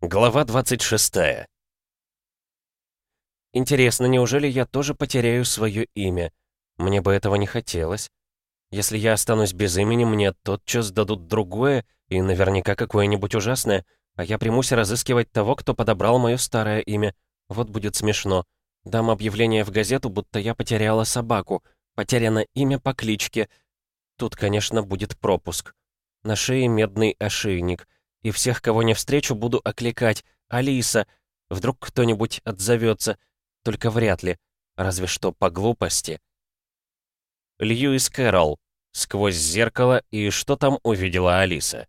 Глава 26 Интересно, неужели я тоже потеряю свое имя? Мне бы этого не хотелось. Если я останусь без имени, мне тотчас дадут другое, и наверняка какое-нибудь ужасное, а я примусь разыскивать того, кто подобрал мое старое имя. Вот будет смешно. Дам объявление в газету, будто я потеряла собаку. Потеряно имя по кличке. Тут, конечно, будет пропуск. На шее медный ошейник. И всех, кого не встречу, буду окликать. «Алиса!» Вдруг кто-нибудь отзовется. Только вряд ли. Разве что по глупости. Льюис Кэрролл. Сквозь зеркало и что там увидела Алиса.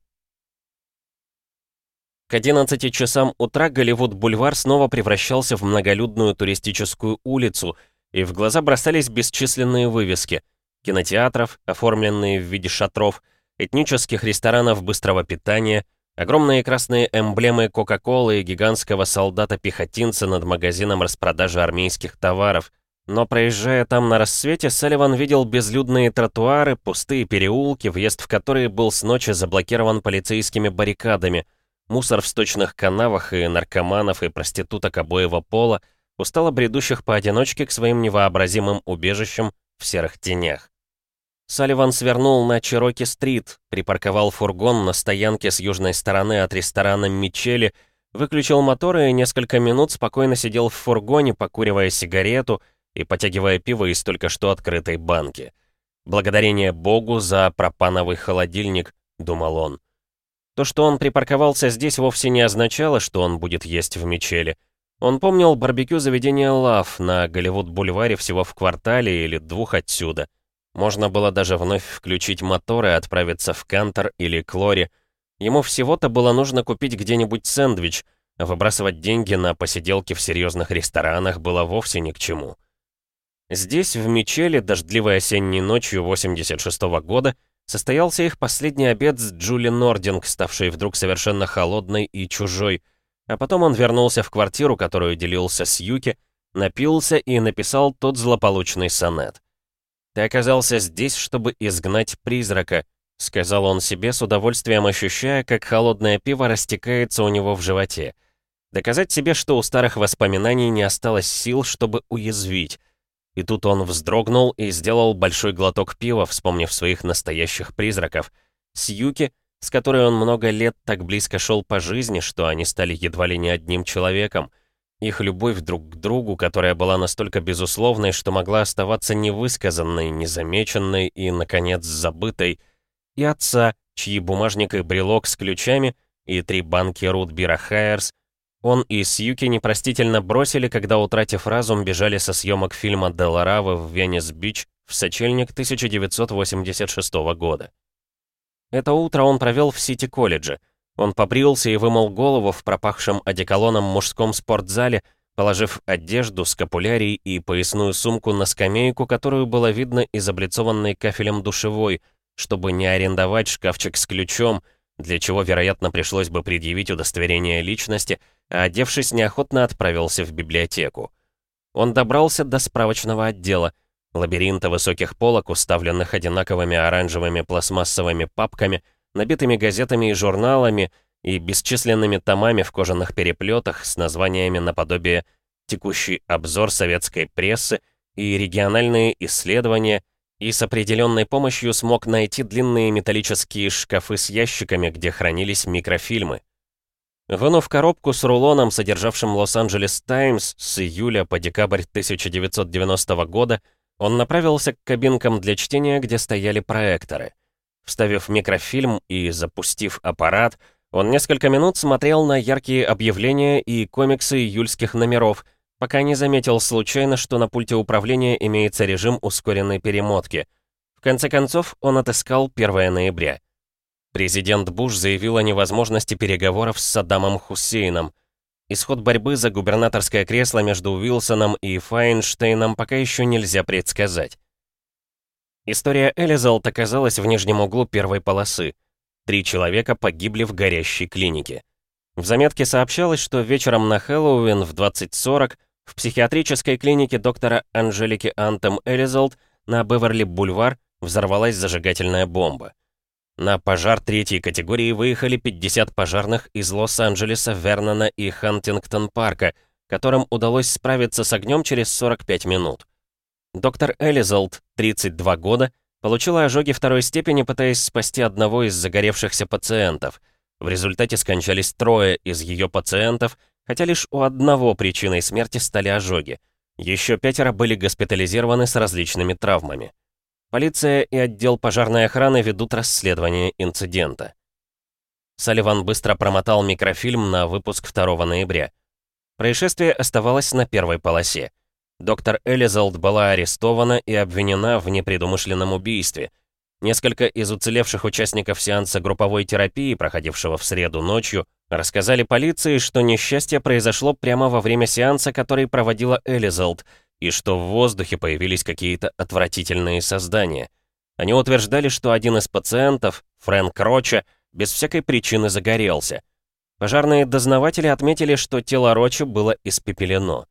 К 11 часам утра Голливуд-бульвар снова превращался в многолюдную туристическую улицу, и в глаза бросались бесчисленные вывески. Кинотеатров, оформленные в виде шатров, этнических ресторанов быстрого питания, огромные красные эмблемы Кока-Колы и гигантского солдата-пехотинца над магазином распродажи армейских товаров. Но проезжая там на рассвете, Салливан видел безлюдные тротуары, пустые переулки, въезд в которые был с ночи заблокирован полицейскими баррикадами, мусор в сточных канавах и наркоманов и проституток обоего пола, устало бредущих поодиночке к своим невообразимым убежищам в серых тенях. Салливан свернул на Чироки-стрит, припарковал фургон на стоянке с южной стороны от ресторана «Мичели», выключил мотор и несколько минут спокойно сидел в фургоне, покуривая сигарету и потягивая пиво из только что открытой банки. «Благодарение Богу за пропановый холодильник», — думал он. То, что он припарковался здесь, вовсе не означало, что он будет есть в Мичели. Он помнил барбекю заведения «Лав» на Голливуд-бульваре всего в квартале или двух отсюда — можно было даже вновь включить мотор и отправиться в Кантор или Клори. Ему всего-то было нужно купить где-нибудь сэндвич, а выбрасывать деньги на посиделки в серьезных ресторанах было вовсе ни к чему. Здесь, в Мичеле, дождливой осенней ночью 86 -го года, состоялся их последний обед с Джули Нординг, ставшей вдруг совершенно холодной и чужой, а потом он вернулся в квартиру, которую делился с Юки, напился и написал тот злополучный сонет. «Ты оказался здесь, чтобы изгнать призрака», — сказал он себе с удовольствием ощущая, как холодное пиво растекается у него в животе. Доказать себе, что у старых воспоминаний не осталось сил, чтобы уязвить. И тут он вздрогнул и сделал большой глоток пива, вспомнив своих настоящих призраков. Сьюки, с которой он много лет так близко шел по жизни, что они стали едва ли не одним человеком. Их любовь друг к другу, которая была настолько безусловной, что могла оставаться невысказанной, незамеченной и, наконец, забытой, и отца, чьи бумажник и брелок с ключами, и три банки Рутбира Хайерс, он и Сьюки непростительно бросили, когда, утратив разум, бежали со съемок фильма «Деларавы» в Венес-Бич в сочельник 1986 года. Это утро он провел в Сити-колледже — он побрился и вымыл голову в пропахшем одеколоном мужском спортзале, положив одежду, скапулярий и поясную сумку на скамейку, которую было видно из облицованной кафелем душевой, чтобы не арендовать шкафчик с ключом, для чего, вероятно, пришлось бы предъявить удостоверение личности, а одевшись, неохотно отправился в библиотеку. Он добрался до справочного отдела, лабиринта высоких полок, уставленных одинаковыми оранжевыми пластмассовыми папками — набитыми газетами и журналами и бесчисленными томами в кожаных переплетах с названиями наподобие «Текущий обзор советской прессы» и «Региональные исследования», и с определенной помощью смог найти длинные металлические шкафы с ящиками, где хранились микрофильмы. Вынув коробку с рулоном, содержавшим Лос-Анджелес Таймс с июля по декабрь 1990 года, он направился к кабинкам для чтения, где стояли проекторы. Вставив микрофильм и запустив аппарат, он несколько минут смотрел на яркие объявления и комиксы июльских номеров, пока не заметил случайно, что на пульте управления имеется режим ускоренной перемотки. В конце концов, он отыскал 1 ноября. Президент Буш заявил о невозможности переговоров с Саддамом Хусейном. Исход борьбы за губернаторское кресло между Уилсоном и Файнштейном пока еще нельзя предсказать. История Элизалт оказалась в нижнем углу первой полосы. Три человека погибли в горящей клинике. В заметке сообщалось, что вечером на Хэллоуин в 20.40 в психиатрической клинике доктора Анжелики Антем Элизалт на Беверли-Бульвар взорвалась зажигательная бомба. На пожар третьей категории выехали 50 пожарных из Лос-Анджелеса, Вернона и Хантингтон-парка, которым удалось справиться с огнем через 45 минут. Доктор Элизалд, 32 года, получила ожоги второй степени, пытаясь спасти одного из загоревшихся пациентов. В результате скончались трое из ее пациентов, хотя лишь у одного причиной смерти стали ожоги. Еще пятеро были госпитализированы с различными травмами. Полиция и отдел пожарной охраны ведут расследование инцидента. Салливан быстро промотал микрофильм на выпуск 2 ноября. Происшествие оставалось на первой полосе. Доктор Элизалд была арестована и обвинена в непредумышленном убийстве. Несколько из уцелевших участников сеанса групповой терапии, проходившего в среду ночью, рассказали полиции, что несчастье произошло прямо во время сеанса, который проводила Элизалд, и что в воздухе появились какие-то отвратительные создания. Они утверждали, что один из пациентов, Фрэнк Роча, без всякой причины загорелся. Пожарные дознаватели отметили, что тело Роча было испепелено.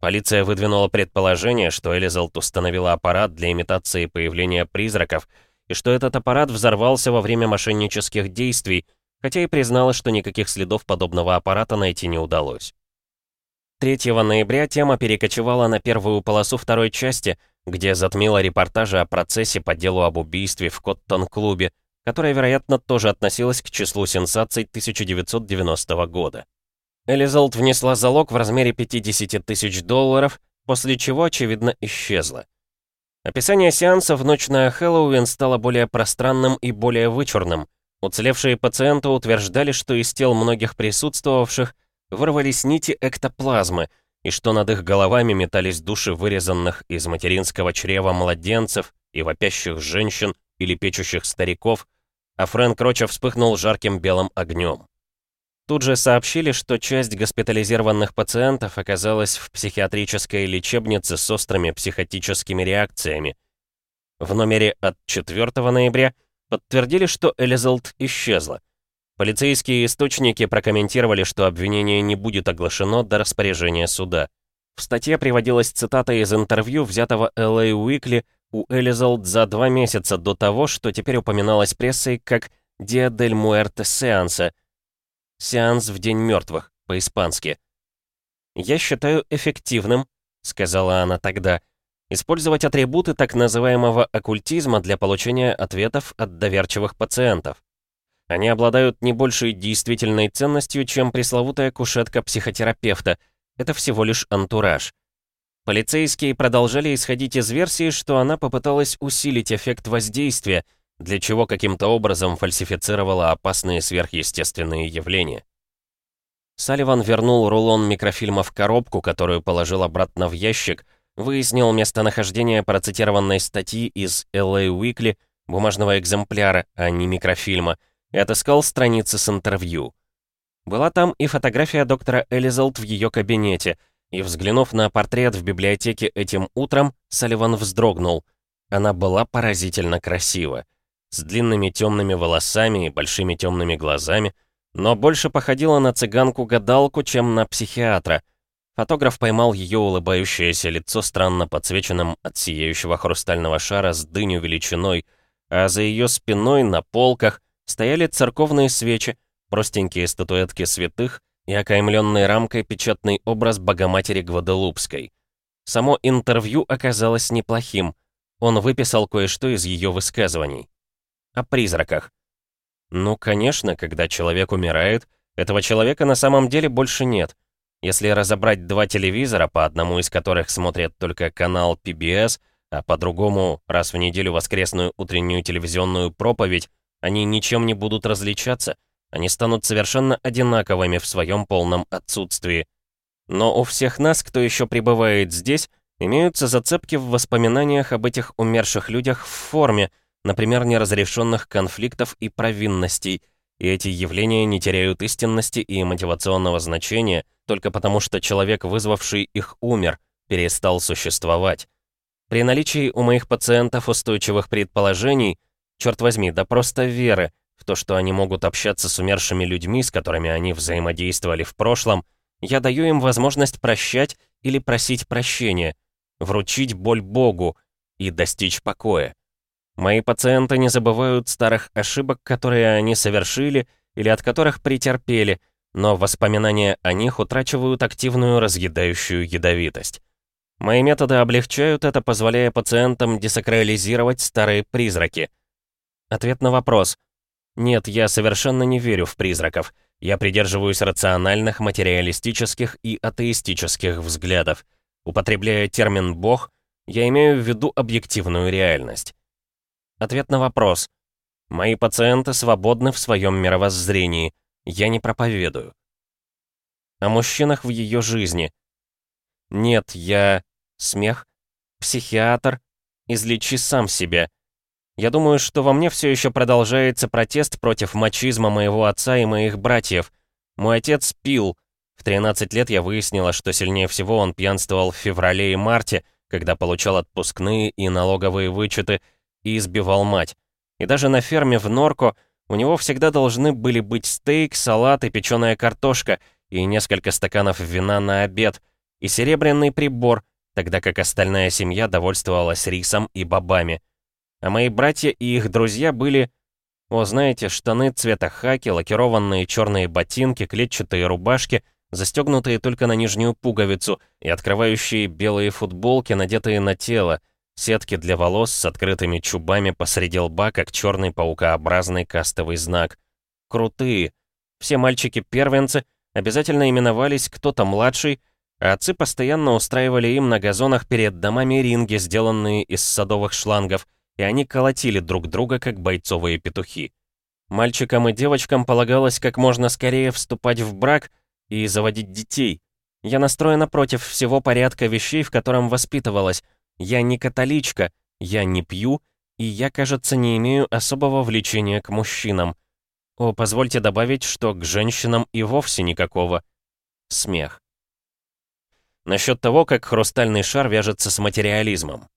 Полиция выдвинула предположение, что Элизалт установила аппарат для имитации появления призраков, и что этот аппарат взорвался во время мошеннических действий, хотя и признала, что никаких следов подобного аппарата найти не удалось. 3 ноября тема перекочевала на первую полосу второй части, где затмила репортажи о процессе по делу об убийстве в Коттон-клубе, которая, вероятно, тоже относилась к числу сенсаций 1990 года. Элизалд внесла залог в размере 50 тысяч долларов, после чего, очевидно, исчезла. Описание сеанса в ночь на Хэллоуин стало более пространным и более вычурным. Уцелевшие пациенты утверждали, что из тел многих присутствовавших вырвались нити эктоплазмы, и что над их головами метались души вырезанных из материнского чрева младенцев и вопящих женщин или печущих стариков, а Фрэнк Роча вспыхнул жарким белым огнем. Тут же сообщили, что часть госпитализированных пациентов оказалась в психиатрической лечебнице с острыми психотическими реакциями. В номере от 4 ноября подтвердили, что Элизалд исчезла. Полицейские источники прокомментировали, что обвинение не будет оглашено до распоряжения суда. В статье приводилась цитата из интервью, взятого LA Weekly у Элизалд за два месяца до того, что теперь упоминалось прессой как «Dia del Muerte Seance» — «Сеанс в День мертвых» по-испански. «Я считаю эффективным», — сказала она тогда, использовать атрибуты так называемого оккультизма для получения ответов от доверчивых пациентов. Они обладают не большей действительной ценностью, чем пресловутая кушетка психотерапевта. Это всего лишь антураж. Полицейские продолжали исходить из версии, что она попыталась усилить эффект воздействия, для чего каким-то образом фальсифицировала опасные сверхъестественные явления. Салливан вернул рулон микрофильма в коробку, которую положил обратно в ящик, выяснил местонахождение процитированной статьи из LA Weekly, бумажного экземпляра, а не микрофильма, и отыскал страницы с интервью. Была там и фотография доктора Элизалт в ее кабинете, и, взглянув на портрет в библиотеке этим утром, Салливан вздрогнул. Она была поразительно красива. С длинными темными волосами и большими темными глазами, но больше походила на цыганку-гадалку, чем на психиатра. Фотограф поймал ее улыбающееся лицо, странно подсвеченным от сияющего хрустального шара с дыню величиной, а за ее спиной на полках стояли церковные свечи, простенькие статуэтки святых и окаймленный рамкой печатный образ Богоматери Гваделупской. Само интервью оказалось неплохим. Он выписал кое-что из ее высказываний. О призраках. Ну, конечно, когда человек умирает, этого человека на самом деле больше нет. Если разобрать два телевизора, по одному из которых смотрят только канал PBS, а по другому раз в неделю воскресную утреннюю телевизионную проповедь, они ничем не будут различаться, они станут совершенно одинаковыми в своем полном отсутствии. Но у всех нас, кто еще пребывает здесь, имеются зацепки в воспоминаниях об этих умерших людях в форме, например, неразрешенных конфликтов и провинностей, и эти явления не теряют истинности и мотивационного значения только потому, что человек, вызвавший их, умер, перестал существовать. При наличии у моих пациентов устойчивых предположений, Черт возьми, да просто веры в то, что они могут общаться с умершими людьми, с которыми они взаимодействовали в прошлом, я даю им возможность прощать или просить прощения, вручить боль Богу и достичь покоя. Мои пациенты не забывают старых ошибок, которые они совершили или от которых претерпели, но воспоминания о них утрачивают активную разъедающую ядовитость. Мои методы облегчают это, позволяя пациентам десакрализировать старые призраки. Ответ на вопрос. Нет, я совершенно не верю в призраков. Я придерживаюсь рациональных, материалистических и атеистических взглядов. Употребляя термин «бог», я имею в виду объективную реальность. Ответ на вопрос. Мои пациенты свободны в своем мировоззрении. Я не проповедую. О мужчинах в ее жизни. Нет, я... Смех. Психиатр. Излечи сам себя. Я думаю, что во мне все еще продолжается протест против мачизма моего отца и моих братьев. Мой отец пил. В 13 лет я выяснила, что сильнее всего он пьянствовал в феврале и марте, когда получал отпускные и налоговые вычеты, и избивал мать. И даже на ферме в Норко у него всегда должны были быть стейк, салат и печеная картошка, и несколько стаканов вина на обед, и серебряный прибор, тогда как остальная семья довольствовалась рисом и бобами. А мои братья и их друзья были... О, знаете, штаны цвета хаки, лакированные черные ботинки, клетчатые рубашки, застегнутые только на нижнюю пуговицу, и открывающие белые футболки, надетые на тело, Сетки для волос с открытыми чубами посреди лба, как черный паукообразный кастовый знак. Крутые. Все мальчики-первенцы обязательно именовались кто-то младший, а отцы постоянно устраивали им на газонах перед домами ринги, сделанные из садовых шлангов, и они колотили друг друга, как бойцовые петухи. Мальчикам и девочкам полагалось как можно скорее вступать в брак и заводить детей. Я настроена против всего порядка вещей, в котором воспитывалась, я не католичка, я не пью, и я, кажется, не имею особого влечения к мужчинам. О, позвольте добавить, что к женщинам и вовсе никакого. Смех. Насчет того, как хрустальный шар вяжется с материализмом.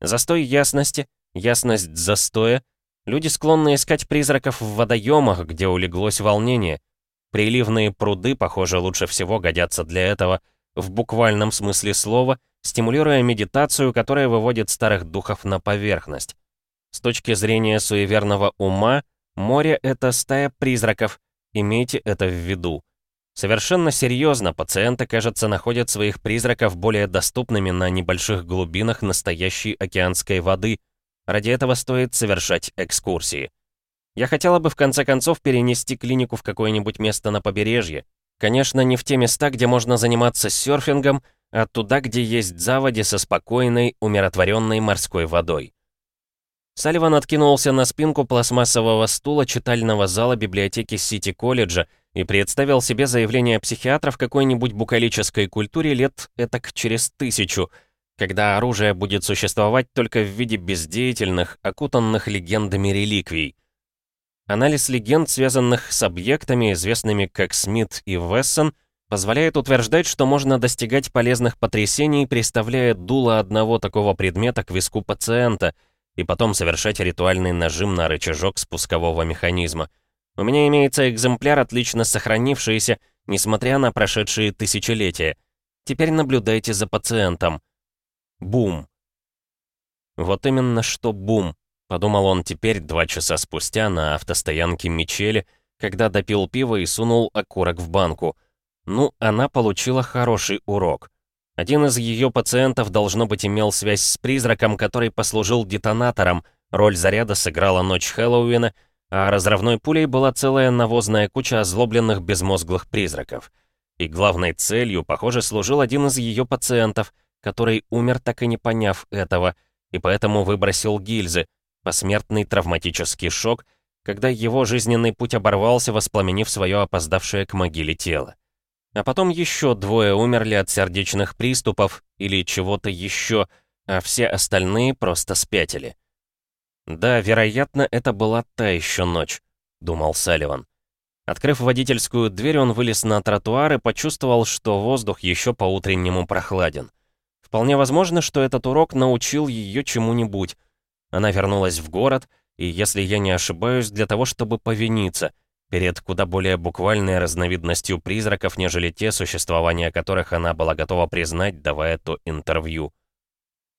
Застой ясности, ясность застоя. Люди склонны искать призраков в водоемах, где улеглось волнение. Приливные пруды, похоже, лучше всего годятся для этого, в буквальном смысле слова — стимулируя медитацию, которая выводит старых духов на поверхность. С точки зрения суеверного ума, море — это стая призраков, имейте это в виду. Совершенно серьезно, пациенты, кажется, находят своих призраков более доступными на небольших глубинах настоящей океанской воды. Ради этого стоит совершать экскурсии. Я хотела бы в конце концов перенести клинику в какое-нибудь место на побережье. Конечно, не в те места, где можно заниматься серфингом, а туда, где есть заводи со спокойной, умиротворенной морской водой. Салливан откинулся на спинку пластмассового стула читального зала библиотеки Сити-колледжа и представил себе заявление психиатра в какой-нибудь букалической культуре лет этак через тысячу, когда оружие будет существовать только в виде бездеятельных, окутанных легендами реликвий. Анализ легенд, связанных с объектами, известными как Смит и Вессон, позволяет утверждать, что можно достигать полезных потрясений, приставляя дуло одного такого предмета к виску пациента, и потом совершать ритуальный нажим на рычажок спускового механизма. У меня имеется экземпляр, отлично сохранившийся, несмотря на прошедшие тысячелетия. Теперь наблюдайте за пациентом. Бум. Вот именно что бум, подумал он теперь два часа спустя на автостоянке Мичели, когда допил пиво и сунул окурок в банку — ну, она получила хороший урок. Один из ее пациентов, должно быть, имел связь с призраком, который послужил детонатором, роль заряда сыграла ночь Хэллоуина, а разрывной пулей была целая навозная куча озлобленных безмозглых призраков. И главной целью, похоже, служил один из ее пациентов, который умер так и не поняв этого, и поэтому выбросил гильзы, посмертный травматический шок, когда его жизненный путь оборвался, воспламенив свое опоздавшее к могиле тело. А потом еще двое умерли от сердечных приступов или чего-то еще, а все остальные просто спятили. «Да, вероятно, это была та еще ночь», — думал Салливан. Открыв водительскую дверь, он вылез на тротуар и почувствовал, что воздух еще по-утреннему прохладен. Вполне возможно, что этот урок научил ее чему-нибудь. Она вернулась в город, и, если я не ошибаюсь, для того, чтобы повиниться — перед куда более буквальной разновидностью призраков, нежели те, существования которых она была готова признать, давая то интервью.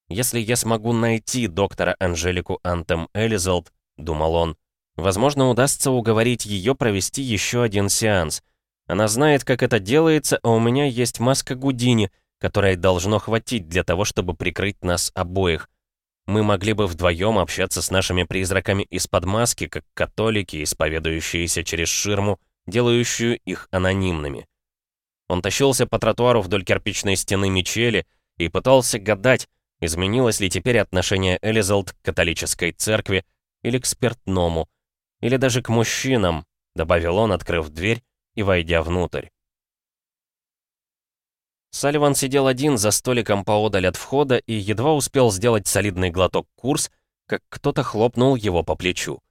Если я смогу найти доктора Анжелику Антем Элизалд, думал он, возможно, удастся уговорить ее провести еще один сеанс. Она знает, как это делается, а у меня есть маска Гудини, которой должно хватить для того, чтобы прикрыть нас обоих. Мы могли бы вдвоем общаться с нашими призраками из-под маски, как католики, исповедующиеся через ширму, делающую их анонимными. Он тащился по тротуару вдоль кирпичной стены Мичели и пытался гадать, изменилось ли теперь отношение Элизалд к католической церкви или к спиртному, или даже к мужчинам, добавил он, открыв дверь и войдя внутрь. Салливан сидел один за столиком поодаль от входа и едва успел сделать солидный глоток курс, как кто-то хлопнул его по плечу.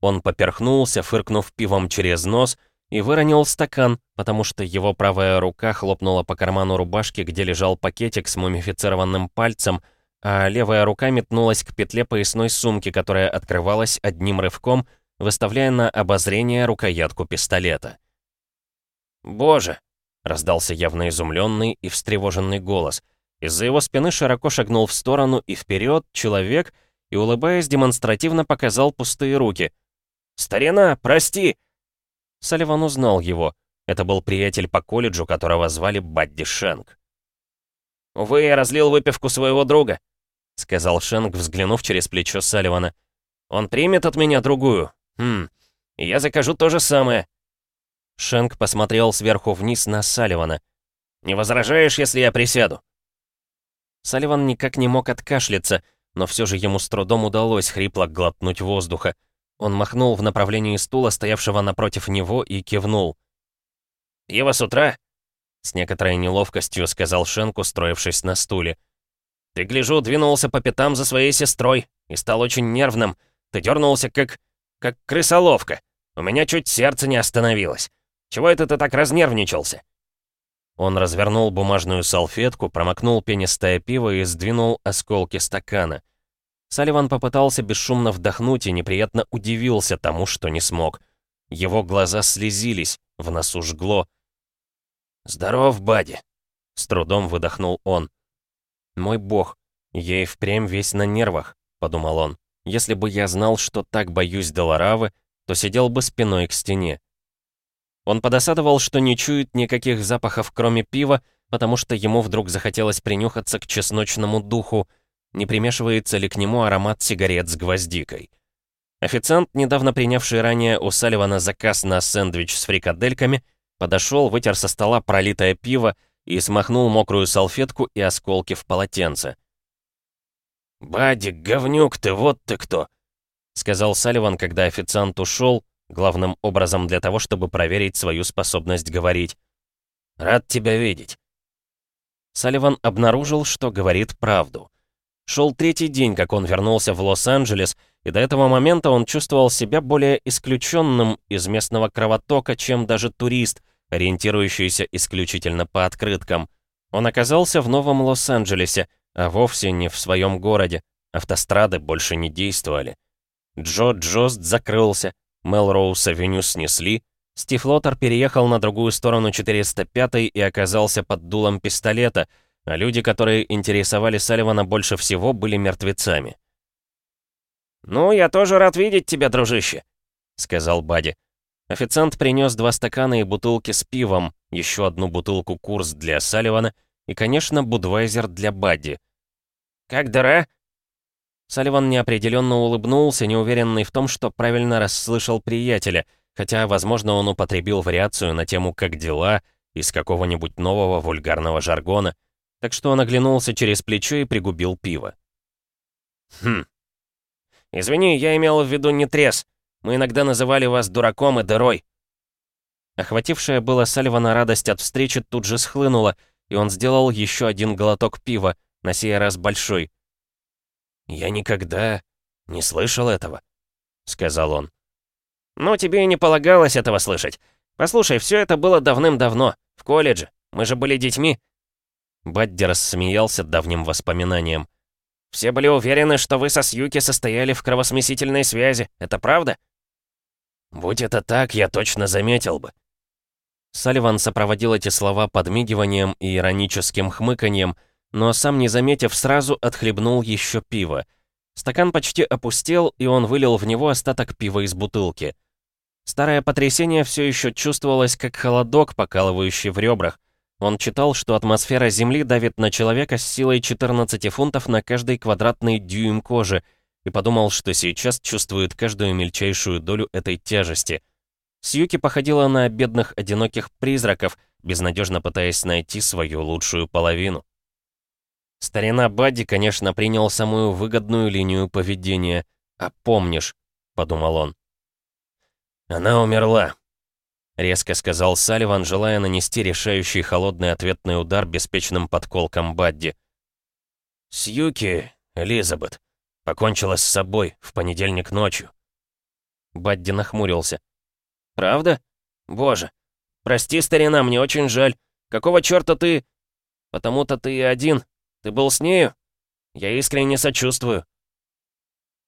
Он поперхнулся, фыркнув пивом через нос, и выронил стакан, потому что его правая рука хлопнула по карману рубашки, где лежал пакетик с мумифицированным пальцем, а левая рука метнулась к петле поясной сумки, которая открывалась одним рывком, выставляя на обозрение рукоятку пистолета. «Боже!» — раздался явно изумленный и встревоженный голос. Из-за его спины широко шагнул в сторону и вперед человек и, улыбаясь, демонстративно показал пустые руки. «Старина, прости!» Салливан узнал его. Это был приятель по колледжу, которого звали Бадди Шенк. «Увы, я разлил выпивку своего друга», — сказал Шенк, взглянув через плечо Салливана. «Он примет от меня другую. Хм, я закажу то же самое». Шенк посмотрел сверху вниз на Салливана. «Не возражаешь, если я присяду?» Салливан никак не мог откашляться, но все же ему с трудом удалось хрипло глотнуть воздуха. Он махнул в направлении стула, стоявшего напротив него, и кивнул. «Пиво с утра?» С некоторой неловкостью сказал Шенк, устроившись на стуле. «Ты, гляжу, двинулся по пятам за своей сестрой и стал очень нервным. Ты дернулся как... как крысоловка. У меня чуть сердце не остановилось. Чего это ты так разнервничался?» Он развернул бумажную салфетку, промокнул пенистое пиво и сдвинул осколки стакана. Салливан попытался бесшумно вдохнуть и неприятно удивился тому, что не смог. Его глаза слезились, в носу жгло. «Здоров, Бади!» — с трудом выдохнул он. «Мой бог, я и впрямь весь на нервах», — подумал он. «Если бы я знал, что так боюсь Долоравы, то сидел бы спиной к стене». Он подосадовал, что не чует никаких запахов, кроме пива, потому что ему вдруг захотелось принюхаться к чесночному духу — не примешивается ли к нему аромат сигарет с гвоздикой. Официант, недавно принявший ранее у Салливана заказ на сэндвич с фрикадельками, подошел, вытер со стола пролитое пиво и смахнул мокрую салфетку и осколки в полотенце. «Бадик, говнюк ты, вот ты кто!» — сказал Салливан, когда официант ушел, главным образом для того, чтобы проверить свою способность говорить. «Рад тебя видеть». Салливан обнаружил, что говорит правду. Шел третий день, как он вернулся в Лос-Анджелес, и до этого момента он чувствовал себя более исключенным из местного кровотока, чем даже турист, ориентирующийся исключительно по открыткам. Он оказался в Новом Лос-Анджелесе, а вовсе не в своем городе. Автострады больше не действовали. Джо Джост закрылся, Мелроуз-авеню снесли, Стив Лотер переехал на другую сторону 405 и оказался под дулом пистолета — а люди, которые интересовали Салливана больше всего, были мертвецами. «Ну, я тоже рад видеть тебя, дружище», — сказал Бади. Официант принес два стакана и бутылки с пивом, еще одну бутылку курс для Салливана и, конечно, будвайзер для Бадди. «Как дыра?» Салливан неопределенно улыбнулся, неуверенный в том, что правильно расслышал приятеля, хотя, возможно, он употребил вариацию на тему «как дела» из какого-нибудь нового вульгарного жаргона — так что он оглянулся через плечо и пригубил пиво. «Хм. Извини, я имел в виду не трес. Мы иногда называли вас дураком и дырой». Охватившая была Сальвана радость от встречи тут же схлынула, и он сделал еще один глоток пива, на сей раз большой. «Я никогда не слышал этого», — сказал он. «Ну, тебе и не полагалось этого слышать. Послушай, все это было давным-давно, в колледже. Мы же были детьми. Бадди рассмеялся давним воспоминанием. «Все были уверены, что вы со Сьюки состояли в кровосмесительной связи. Это правда?» «Будь это так, я точно заметил бы». Салливан сопроводил эти слова подмигиванием и ироническим хмыканьем, но сам не заметив сразу, отхлебнул еще пиво. Стакан почти опустел, и он вылил в него остаток пива из бутылки. Старое потрясение все еще чувствовалось, как холодок, покалывающий в ребрах. Он читал, что атмосфера Земли давит на человека с силой 14 фунтов на каждый квадратный дюйм кожи, и подумал, что сейчас чувствует каждую мельчайшую долю этой тяжести. Сьюки походила на бедных одиноких призраков, безнадежно пытаясь найти свою лучшую половину. Старина Бадди, конечно, принял самую выгодную линию поведения. «А помнишь», — подумал он. «Она умерла», — резко сказал Салливан, желая нанести решающий холодный ответный удар беспечным подколком Бадди. «Сьюки, Элизабет, покончила с собой в понедельник ночью». Бадди нахмурился. «Правда? Боже, прости, старина, мне очень жаль. Какого черта ты...» «Потому-то ты один. Ты был с нею? Я искренне сочувствую».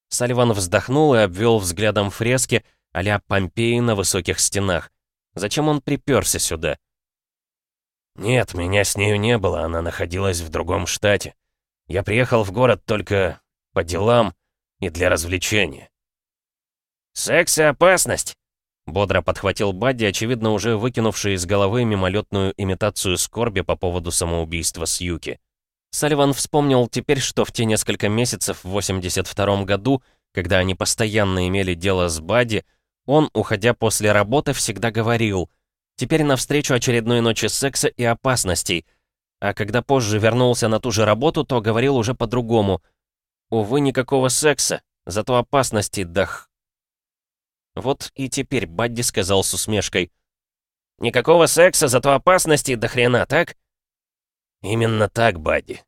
Салливан вздохнул и обвел взглядом фрески, а-ля Помпеи на высоких стенах. Зачем он приперся сюда? «Нет, меня с нею не было, она находилась в другом штате. Я приехал в город только по делам и для развлечения». «Секс и опасность!» Бодро подхватил Бадди, очевидно уже выкинувший из головы мимолетную имитацию скорби по поводу самоубийства с Юки. Салливан вспомнил теперь, что в те несколько месяцев в 82 году, когда они постоянно имели дело с Бадди, он, уходя после работы, всегда говорил «Теперь навстречу очередной ночи секса и опасностей», а когда позже вернулся на ту же работу, то говорил уже по-другому «Увы, никакого секса, зато опасностей, дах». Вот и теперь Бадди сказал с усмешкой «Никакого секса, зато опасностей до хрена, так?» «Именно так, Бадди».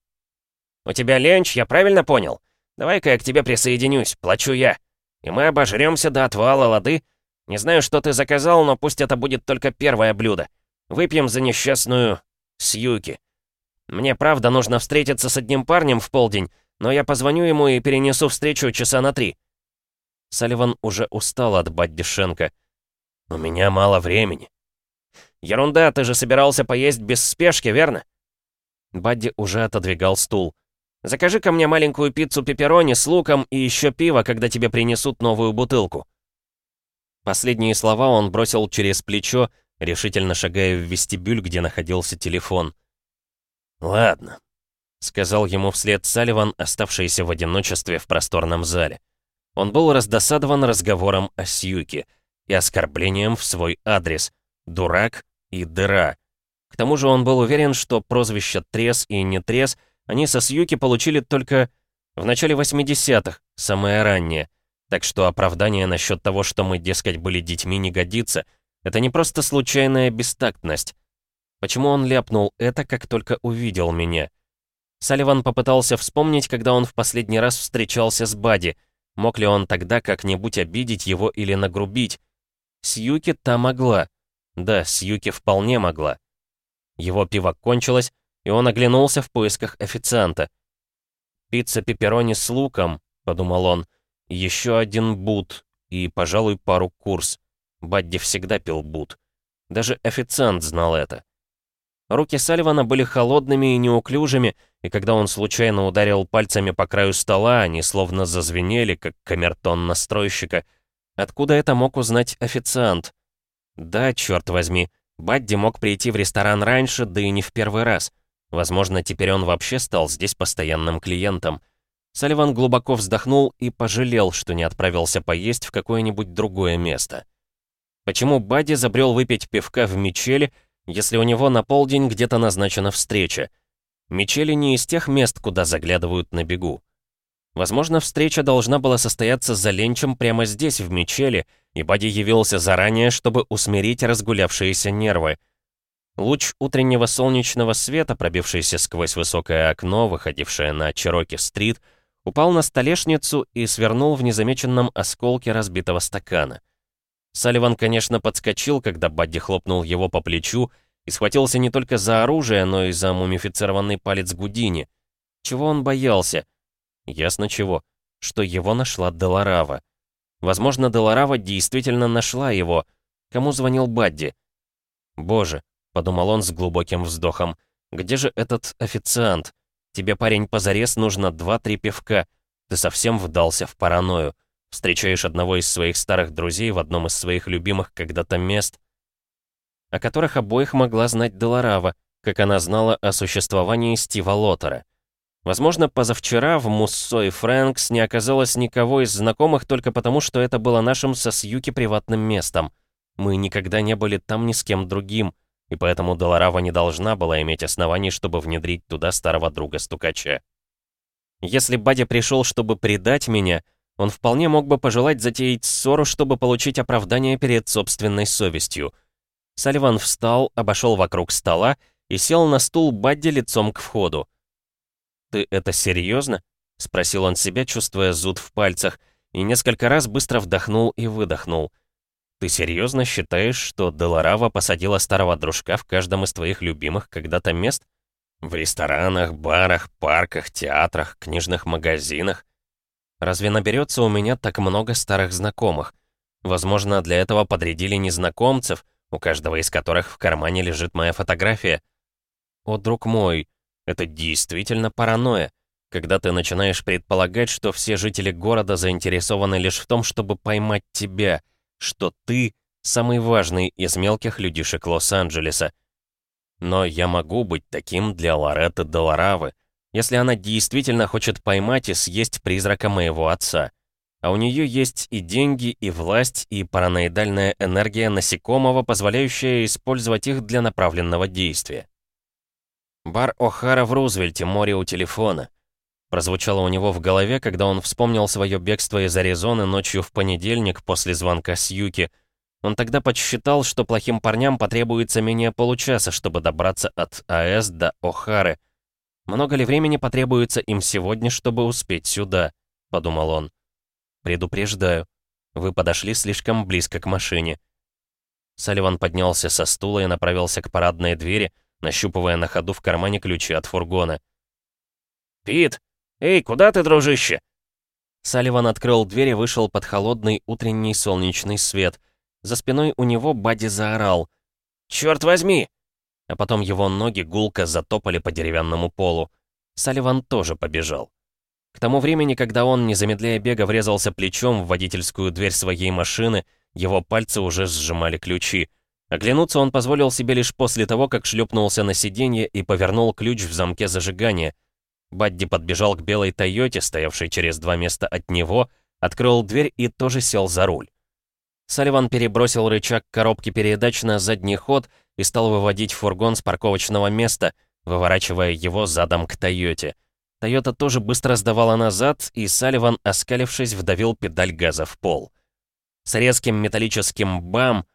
«У тебя ленч, я правильно понял? Давай-ка я к тебе присоединюсь, плачу я» и мы обожремся до отвала, лады? Не знаю, что ты заказал, но пусть это будет только первое блюдо. Выпьем за несчастную... Сьюки. Мне правда нужно встретиться с одним парнем в полдень, но я позвоню ему и перенесу встречу часа на три». Салливан уже устал от Баддишенко. «У меня мало времени». «Ерунда, ты же собирался поесть без спешки, верно?» Бадди уже отодвигал стул. Закажи ко мне маленькую пиццу пепперони с луком и еще пиво, когда тебе принесут новую бутылку». Последние слова он бросил через плечо, решительно шагая в вестибюль, где находился телефон. «Ладно», — сказал ему вслед Салливан, оставшийся в одиночестве в просторном зале. Он был раздосадован разговором о Сьюке и оскорблением в свой адрес «дурак» и «дыра». К тому же он был уверен, что прозвища «трес» и «нетрес» — они со Сьюки получили только в начале 80-х, самое раннее. Так что оправдание насчет того, что мы, дескать, были детьми, не годится. Это не просто случайная бестактность. Почему он ляпнул это, как только увидел меня? Салливан попытался вспомнить, когда он в последний раз встречался с Бади. Мог ли он тогда как-нибудь обидеть его или нагрубить? Сьюки та могла. Да, Сьюки вполне могла. Его пиво кончилось, и он оглянулся в поисках официанта. «Пицца пепперони с луком», — подумал он, — «еще один бут и, пожалуй, пару курс». Бадди всегда пил бут. Даже официант знал это. Руки Салливана были холодными и неуклюжими, и когда он случайно ударил пальцами по краю стола, они словно зазвенели, как камертон настройщика. Откуда это мог узнать официант? Да, черт возьми, Бадди мог прийти в ресторан раньше, да и не в первый раз. Возможно, теперь он вообще стал здесь постоянным клиентом. Салливан глубоко вздохнул и пожалел, что не отправился поесть в какое-нибудь другое место. Почему Бадди забрел выпить пивка в Мичеле, если у него на полдень где-то назначена встреча? Мичели не из тех мест, куда заглядывают на бегу. Возможно, встреча должна была состояться за ленчем прямо здесь, в Мичеле, и Бадди явился заранее, чтобы усмирить разгулявшиеся нервы — Луч утреннего солнечного света, пробившийся сквозь высокое окно, выходившее на Чероки-стрит, упал на столешницу и свернул в незамеченном осколке разбитого стакана. Салливан, конечно, подскочил, когда Бадди хлопнул его по плечу и схватился не только за оружие, но и за мумифицированный палец Гудини. Чего он боялся? Ясно чего. Что его нашла Деларава. Возможно, Деларава действительно нашла его. Кому звонил Бадди? Боже, подумал он с глубоким вздохом. Где же этот официант? Тебе, парень, позарез нужно два-три пивка. Ты совсем вдался в паранойю. Встречаешь одного из своих старых друзей в одном из своих любимых когда-то мест, о которых обоих могла знать Деларава, как она знала о существовании Стива Лотера. Возможно, позавчера в Муссо и Фрэнкс не оказалось никого из знакомых только потому, что это было нашим со Сьюки приватным местом. Мы никогда не были там ни с кем другим, и поэтому Долорава не должна была иметь оснований, чтобы внедрить туда старого друга-стукача. Если Бадя пришел, чтобы предать меня, он вполне мог бы пожелать затеять ссору, чтобы получить оправдание перед собственной совестью. Салливан встал, обошел вокруг стола и сел на стул Бадди лицом к входу. «Ты это серьезно?» — спросил он себя, чувствуя зуд в пальцах, и несколько раз быстро вдохнул и выдохнул — ты серьезно считаешь, что Деларава посадила старого дружка в каждом из твоих любимых когда-то мест? В ресторанах, барах, парках, театрах, книжных магазинах? Разве наберется у меня так много старых знакомых? Возможно, для этого подрядили незнакомцев, у каждого из которых в кармане лежит моя фотография. О, друг мой, это действительно паранойя, когда ты начинаешь предполагать, что все жители города заинтересованы лишь в том, чтобы поймать тебя — что ты самый важный из мелких людишек Лос-Анджелеса. Но я могу быть таким для Лоретты Долоравы, если она действительно хочет поймать и съесть призрака моего отца. А у нее есть и деньги, и власть, и параноидальная энергия насекомого, позволяющая использовать их для направленного действия. Бар О'Хара в Рузвельте, море у телефона. Прозвучало у него в голове, когда он вспомнил свое бегство из Аризоны ночью в понедельник после звонка с Юки. Он тогда подсчитал, что плохим парням потребуется менее получаса, чтобы добраться от АЭС до О'Хары. «Много ли времени потребуется им сегодня, чтобы успеть сюда?» — подумал он. «Предупреждаю, вы подошли слишком близко к машине». Салливан поднялся со стула и направился к парадной двери, нащупывая на ходу в кармане ключи от фургона. «Пит!» «Эй, куда ты, дружище?» Салливан открыл дверь и вышел под холодный утренний солнечный свет. За спиной у него Бадди заорал. «Чёрт возьми!» А потом его ноги гулко затопали по деревянному полу. Салливан тоже побежал. К тому времени, когда он, не замедляя бега, врезался плечом в водительскую дверь своей машины, его пальцы уже сжимали ключи. Оглянуться он позволил себе лишь после того, как шлепнулся на сиденье и повернул ключ в замке зажигания — Бадди подбежал к белой Тойоте, стоявшей через два места от него, открыл дверь и тоже сел за руль. Салливан перебросил рычаг коробки передач на задний ход и стал выводить фургон с парковочного места, выворачивая его задом к Тойоте. Тойота тоже быстро сдавала назад, и Салливан, оскалившись, вдавил педаль газа в пол. С резким металлическим бам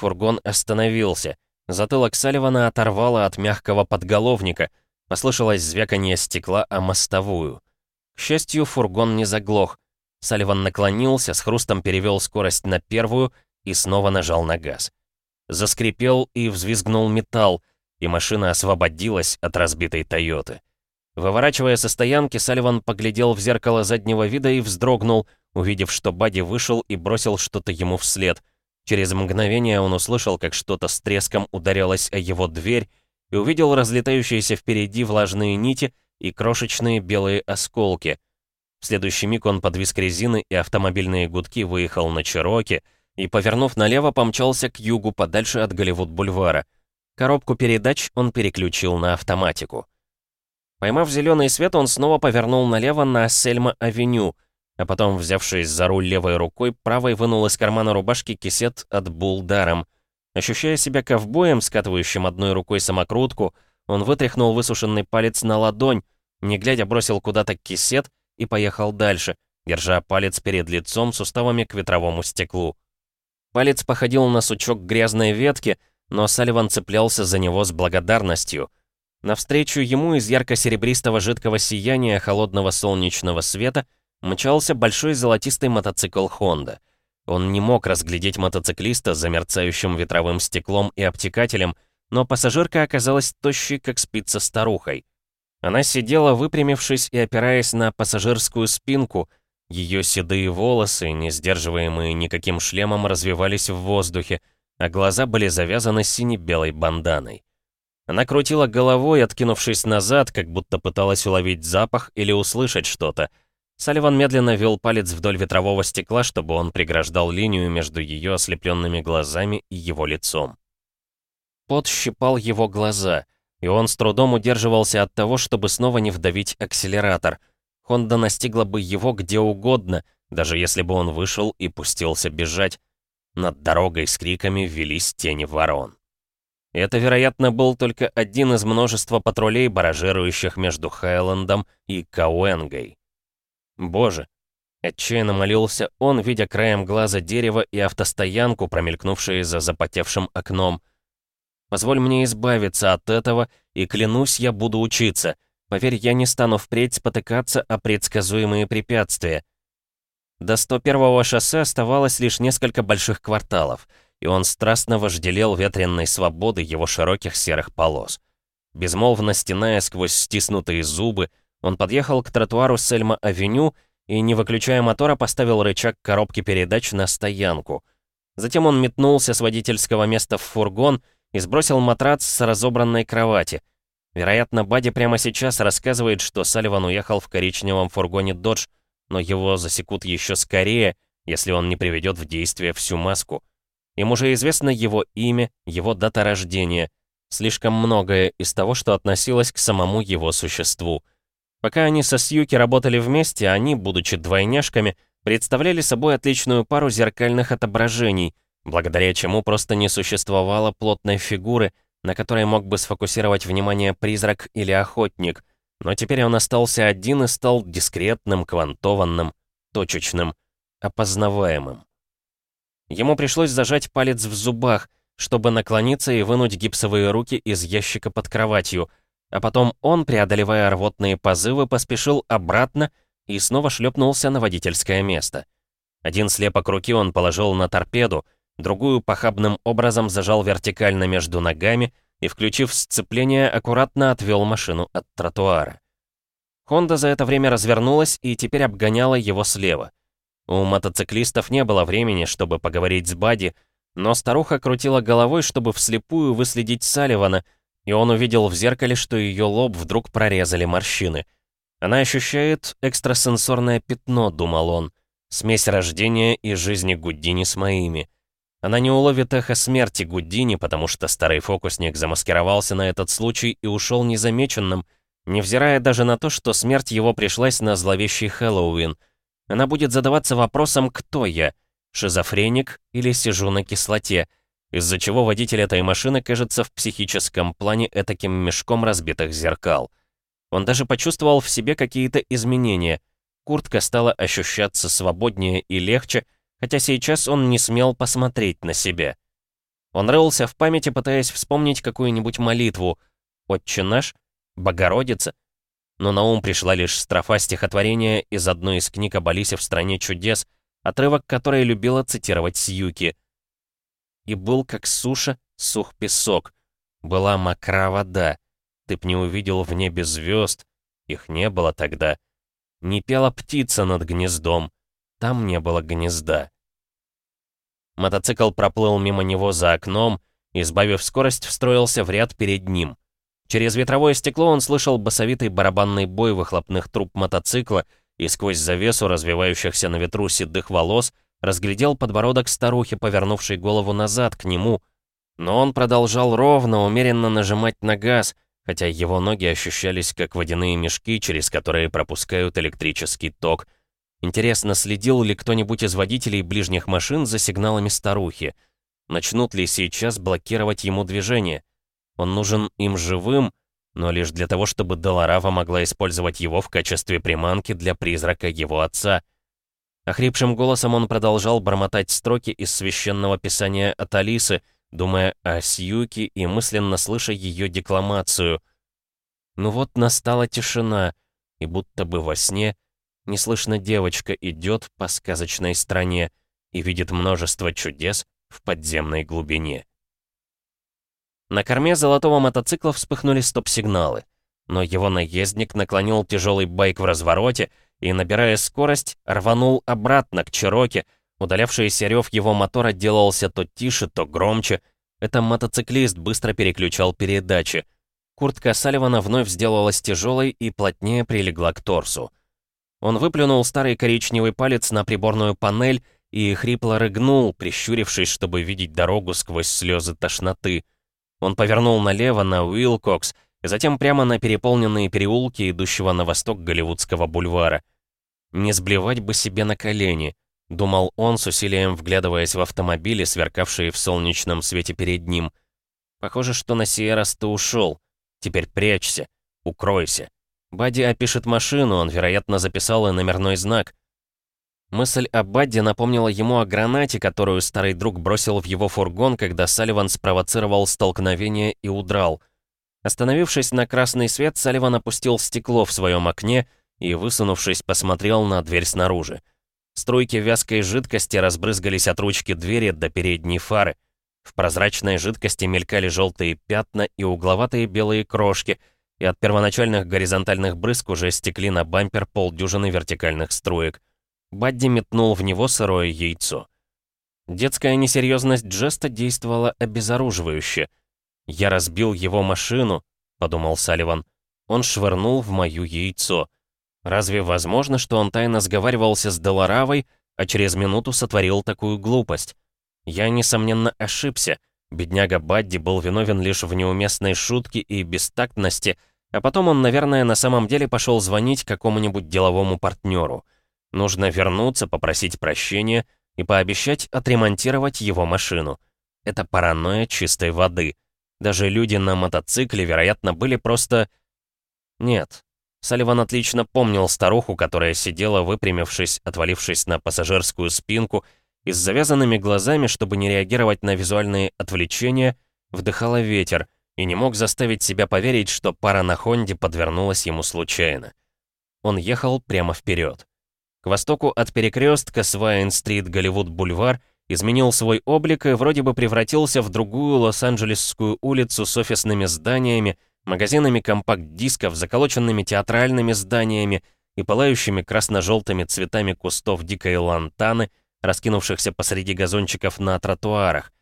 фургон остановился. Затылок Салливана оторвало от мягкого подголовника — Послышалось звяканье стекла о мостовую. К счастью, фургон не заглох. Салливан наклонился, с хрустом перевел скорость на первую и снова нажал на газ. Заскрипел и взвизгнул металл, и машина освободилась от разбитой «Тойоты». Выворачивая со стоянки, Салливан поглядел в зеркало заднего вида и вздрогнул, увидев, что Бадди вышел и бросил что-то ему вслед. Через мгновение он услышал, как что-то с треском ударилось о его дверь, и увидел разлетающиеся впереди влажные нити и крошечные белые осколки. В следующий миг он подвис к резины, и автомобильные гудки выехал на Чироки и, повернув налево, помчался к югу, подальше от Голливуд-бульвара. Коробку передач он переключил на автоматику. Поймав зеленый свет, он снова повернул налево на Сельма-авеню, а потом, взявшись за руль левой рукой, правой вынул из кармана рубашки кисет от Булдаром — Ощущая себя ковбоем, скатывающим одной рукой самокрутку, он вытряхнул высушенный палец на ладонь, не глядя бросил куда-то кисет и поехал дальше, держа палец перед лицом суставами к ветровому стеклу. Палец походил на сучок грязной ветки, но Салливан цеплялся за него с благодарностью. Навстречу ему из ярко-серебристого жидкого сияния холодного солнечного света мчался большой золотистый мотоцикл «Хонда». Он не мог разглядеть мотоциклиста за мерцающим ветровым стеклом и обтекателем, но пассажирка оказалась тощей, как спица старухой. Она сидела, выпрямившись и опираясь на пассажирскую спинку. Ее седые волосы, не сдерживаемые никаким шлемом, развивались в воздухе, а глаза были завязаны сине-белой банданой. Она крутила головой, откинувшись назад, как будто пыталась уловить запах или услышать что-то. Салливан медленно вел палец вдоль ветрового стекла, чтобы он преграждал линию между ее ослепленными глазами и его лицом. Пот щипал его глаза, и он с трудом удерживался от того, чтобы снова не вдавить акселератор. Хонда настигла бы его где угодно, даже если бы он вышел и пустился бежать. Над дорогой с криками велись тени ворон. Это, вероятно, был только один из множества патрулей, баражирующих между Хайлендом и Кауэнгой. Боже! Отчаянно молился он, видя краем глаза дерево и автостоянку, промелькнувшие за запотевшим окном. «Позволь мне избавиться от этого, и клянусь, я буду учиться. Поверь, я не стану впредь спотыкаться о предсказуемые препятствия». До 101-го шоссе оставалось лишь несколько больших кварталов — и он страстно вожделел ветренной свободы его широких серых полос. Безмолвно стеная сквозь стиснутые зубы, он подъехал к тротуару Сельма-авеню и, не выключая мотора, поставил рычаг коробки передач на стоянку. Затем он метнулся с водительского места в фургон и сбросил матрац с разобранной кровати. Вероятно, Бади прямо сейчас рассказывает, что Салливан уехал в коричневом фургоне «Додж», но его засекут еще скорее, если он не приведет в действие всю маску. Им уже известно его имя, его дата рождения, слишком многое из того, что относилось к самому его существу. Пока они со Сьюки работали вместе, они, будучи двойняшками, представляли собой отличную пару зеркальных отображений, благодаря чему просто не существовало плотной фигуры, на которой мог бы сфокусировать внимание призрак или охотник. Но теперь он остался один и стал дискретным, квантованным, точечным, опознаваемым. Ему пришлось зажать палец в зубах, чтобы наклониться и вынуть гипсовые руки из ящика под кроватью, а потом он, преодолевая рвотные позывы, поспешил обратно и снова шлепнулся на водительское место. Один слепок руки он положил на торпеду, другую похабным образом зажал вертикально между ногами и, включив сцепление, аккуратно отвел машину от тротуара. Хонда за это время развернулась и теперь обгоняла его слева. У мотоциклистов не было времени, чтобы поговорить с Бади, но старуха крутила головой, чтобы вслепую выследить Салливана, и он увидел в зеркале, что ее лоб вдруг прорезали морщины. Она ощущает экстрасенсорное пятно, думал он, смесь рождения и жизни Гуддини с моими. Она не уловит эхо смерти Гуддини, потому что старый фокусник замаскировался на этот случай и ушел незамеченным, невзирая даже на то, что смерть его пришлась на зловещий Хэллоуин — она будет задаваться вопросом «Кто я?» Шизофреник или сижу на кислоте? Из-за чего водитель этой машины кажется в психическом плане этаким мешком разбитых зеркал. Он даже почувствовал в себе какие-то изменения. Куртка стала ощущаться свободнее и легче, хотя сейчас он не смел посмотреть на себя. Он рылся в памяти, пытаясь вспомнить какую-нибудь молитву. «Отче наш», «Богородица», но на ум пришла лишь строфа стихотворения из одной из книг об Алисе в «Стране чудес», отрывок которой любила цитировать Сьюки. «И был, как суша, сух песок, была мокра вода, ты б не увидел в небе звезд, их не было тогда. Не пела птица над гнездом, там не было гнезда». Мотоцикл проплыл мимо него за окном, и, сбавив скорость, встроился в ряд перед ним. Через ветровое стекло он слышал басовитый барабанный бой выхлопных труб мотоцикла и сквозь завесу развивающихся на ветру седых волос разглядел подбородок старухи, повернувшей голову назад к нему. Но он продолжал ровно, умеренно нажимать на газ, хотя его ноги ощущались как водяные мешки, через которые пропускают электрический ток. Интересно, следил ли кто-нибудь из водителей ближних машин за сигналами старухи? Начнут ли сейчас блокировать ему движение? Он нужен им живым, но лишь для того, чтобы Долорава могла использовать его в качестве приманки для призрака его отца. Охрипшим голосом он продолжал бормотать строки из священного писания от Алисы, думая о Сьюке и мысленно слыша ее декламацию. Ну вот настала тишина, и будто бы во сне неслышно девочка идет по сказочной стране и видит множество чудес в подземной глубине. На корме золотого мотоцикла вспыхнули стоп-сигналы. Но его наездник наклонил тяжелый байк в развороте и, набирая скорость, рванул обратно к Чироке. Удалявшийся рев его мотора делался то тише, то громче. Это мотоциклист быстро переключал передачи. куртка Салливана вновь сделалась тяжелой и плотнее прилегла к торсу. Он выплюнул старый коричневый палец на приборную панель и хрипло рыгнул, прищурившись, чтобы видеть дорогу сквозь слезы тошноты. Он повернул налево на Уилкокс затем прямо на переполненные переулки, идущего на восток Голливудского бульвара. Не сблевать бы себе на колени, думал он с усилием вглядываясь в автомобили, сверкавшие в солнечном свете перед ним. Похоже, что на сей раз ты ушел. Теперь прячься, укройся. Бадди опишет машину, он, вероятно, записал и номерной знак. Мысль о Бадди напомнила ему о гранате, которую старый друг бросил в его фургон, когда Салливан спровоцировал столкновение и удрал. Остановившись на красный свет, Салливан опустил стекло в своем окне и, высунувшись, посмотрел на дверь снаружи. Струйки вязкой жидкости разбрызгались от ручки двери до передней фары. В прозрачной жидкости мелькали желтые пятна и угловатые белые крошки, и от первоначальных горизонтальных брызг уже стекли на бампер полдюжины вертикальных струек. Бадди метнул в него сырое яйцо. Детская несерьезность жеста действовала обезоруживающе. «Я разбил его машину», — подумал Салливан. «Он швырнул в мою яйцо». Разве возможно, что он тайно сговаривался с Деларавой, а через минуту сотворил такую глупость? Я, несомненно, ошибся. Бедняга Бадди был виновен лишь в неуместной шутке и бестактности, а потом он, наверное, на самом деле пошел звонить какому-нибудь деловому партнеру. Нужно вернуться, попросить прощения и пообещать отремонтировать его машину. Это паранойя чистой воды. Даже люди на мотоцикле, вероятно, были просто... Нет, Салливан отлично помнил старуху, которая сидела, выпрямившись, отвалившись на пассажирскую спинку, и с завязанными глазами, чтобы не реагировать на визуальные отвлечения, вдыхала ветер, и не мог заставить себя поверить, что пара на Хонде подвернулась ему случайно. Он ехал прямо вперед. К востоку от перекрестка Свайн-стрит Голливуд-бульвар изменил свой облик и вроде бы превратился в другую Лос-Анджелесскую улицу с офисными зданиями, магазинами компакт-дисков, заколоченными театральными зданиями и пылающими красно-желтыми цветами кустов дикой лантаны, раскинувшихся посреди газончиков на тротуарах.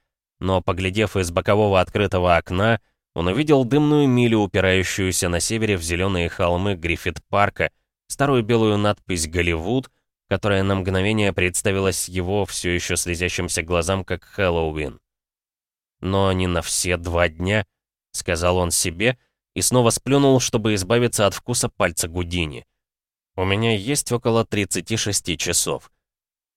Но, поглядев из бокового открытого окна, он увидел дымную милю, упирающуюся на севере в зеленые холмы Гриффит-парка, старую белую надпись «Голливуд», которая на мгновение представилась его все еще слезящимся глазам как Хэллоуин. Но не на все два дня, сказал он себе, и снова сплюнул, чтобы избавиться от вкуса пальца Гудини. У меня есть около 36 часов.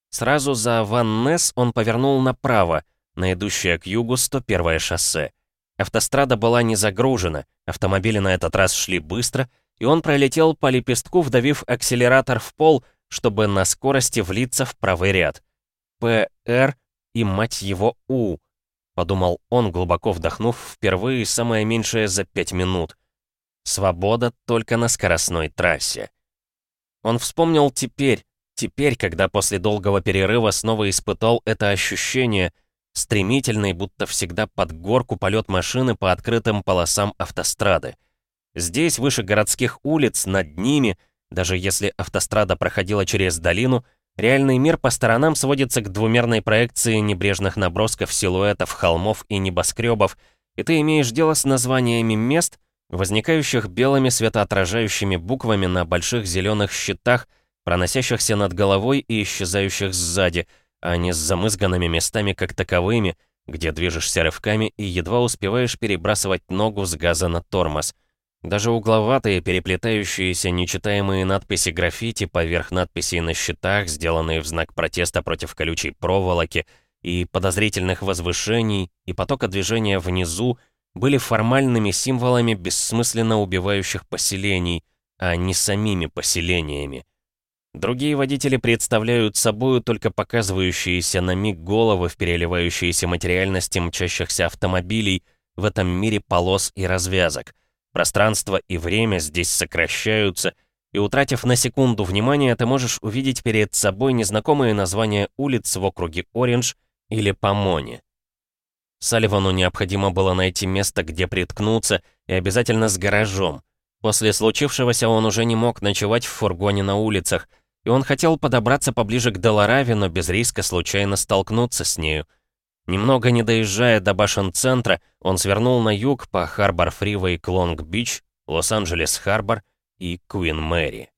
Сразу за Ван Несс он повернул направо, на идущее к югу 101 шоссе. Автострада была не загружена, автомобили на этот раз шли быстро, и он пролетел по лепестку, вдавив акселератор в пол, чтобы на скорости влиться в правый ряд. ПР и, мать его, У. Подумал он, глубоко вдохнув, впервые самое меньшее за пять минут. Свобода только на скоростной трассе. Он вспомнил теперь, теперь, когда после долгого перерыва снова испытал это ощущение, стремительный, будто всегда под горку полет машины по открытым полосам автострады. Здесь, выше городских улиц, над ними, даже если автострада проходила через долину, реальный мир по сторонам сводится к двумерной проекции небрежных набросков силуэтов холмов и небоскребов, и ты имеешь дело с названиями мест, возникающих белыми светоотражающими буквами на больших зеленых щитах, проносящихся над головой и исчезающих сзади, а не с замызганными местами как таковыми, где движешься рывками и едва успеваешь перебрасывать ногу с газа на тормоз. Даже угловатые, переплетающиеся нечитаемые надписи граффити поверх надписей на щитах, сделанные в знак протеста против колючей проволоки, и подозрительных возвышений, и потока движения внизу, были формальными символами бессмысленно убивающих поселений, а не самими поселениями. Другие водители представляют собою только показывающиеся на миг головы в переливающейся материальности мчащихся автомобилей в этом мире полос и развязок. Пространство и время здесь сокращаются, и утратив на секунду внимание, ты можешь увидеть перед собой незнакомые названия улиц в округе Ориндж или Помоне. Салливану необходимо было найти место, где приткнуться, и обязательно с гаражом. После случившегося он уже не мог ночевать в фургоне на улицах, и он хотел подобраться поближе к Делараве, но без риска случайно столкнуться с нею. Немного не доезжая до башен-центра, он свернул на юг по Харбор-Фривей к Лонг-Бич, Лос-Анджелес-Харбор и Куин-Мэри.